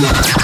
What?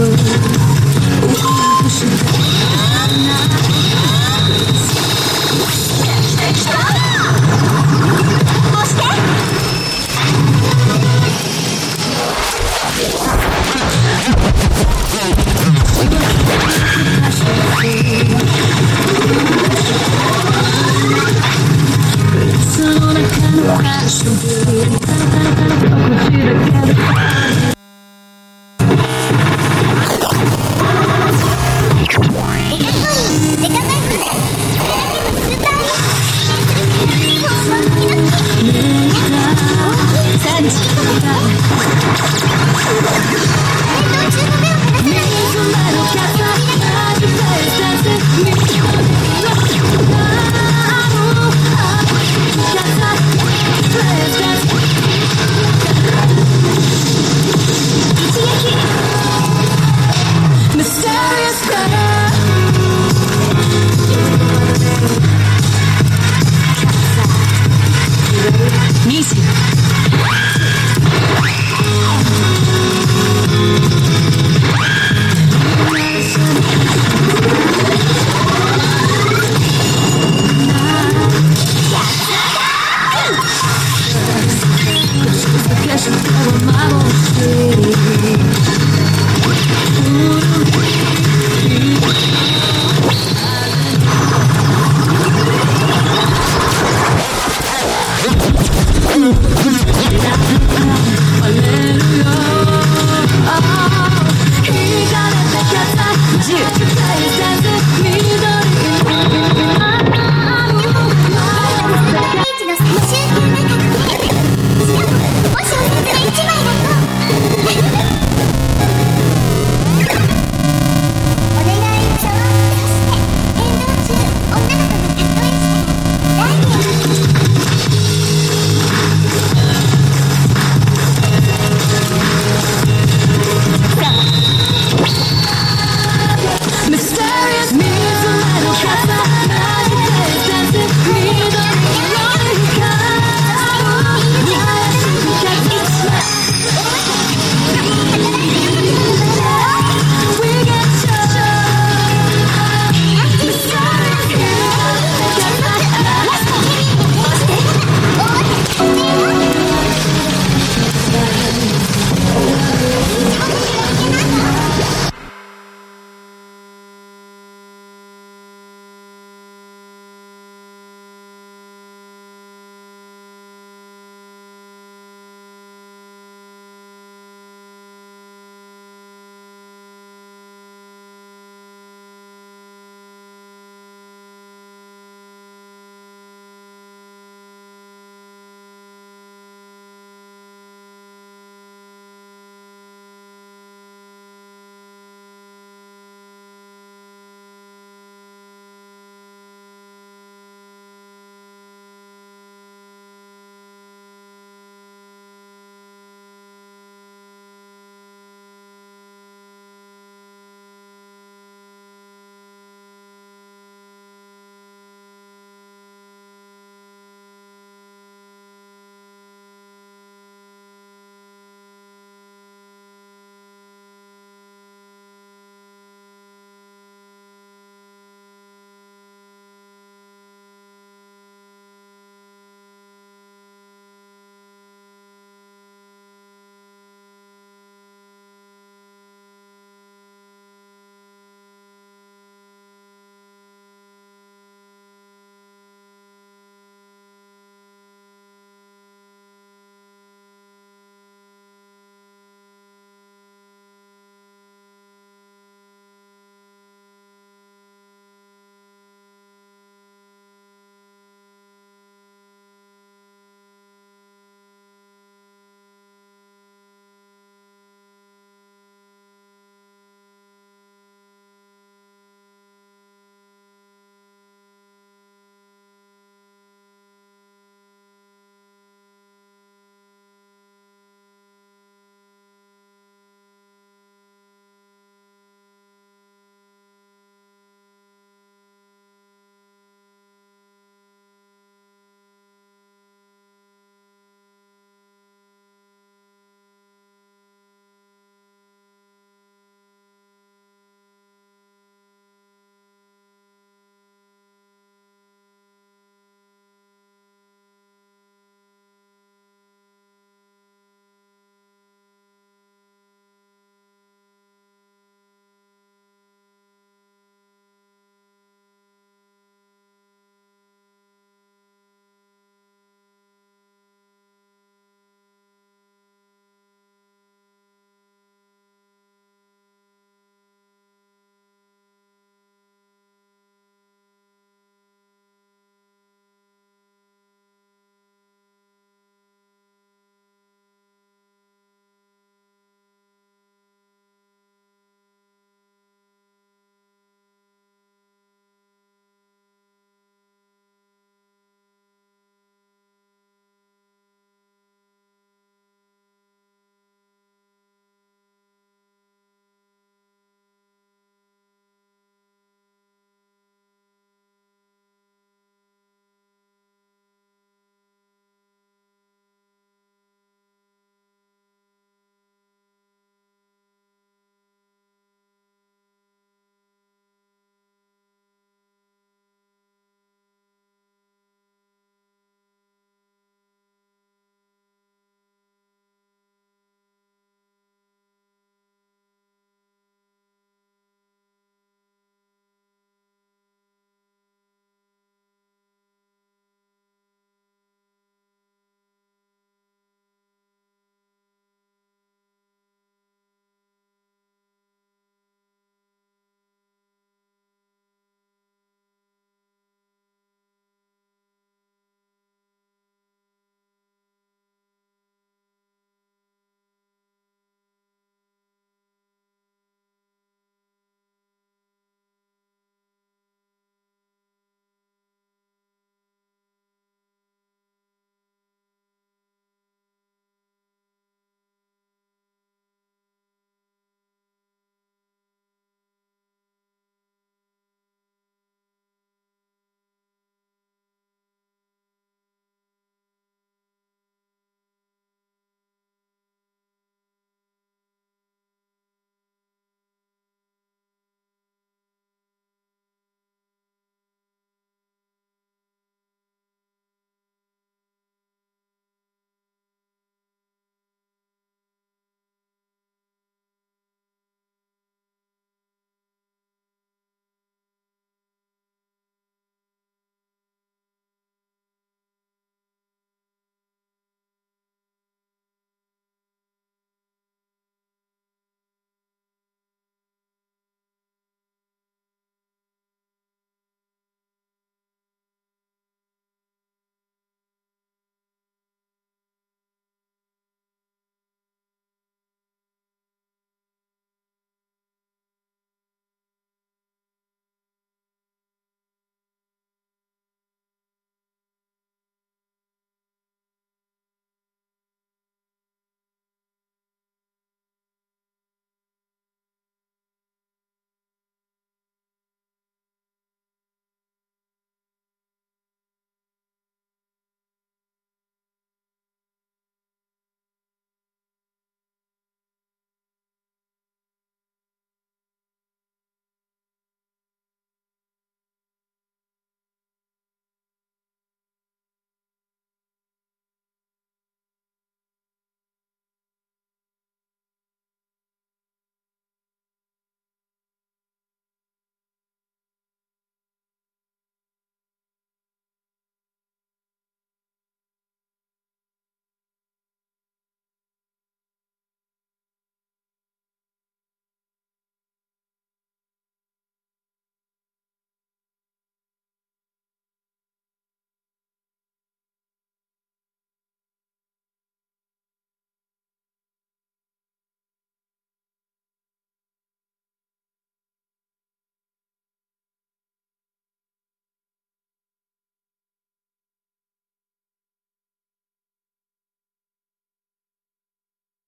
Missy.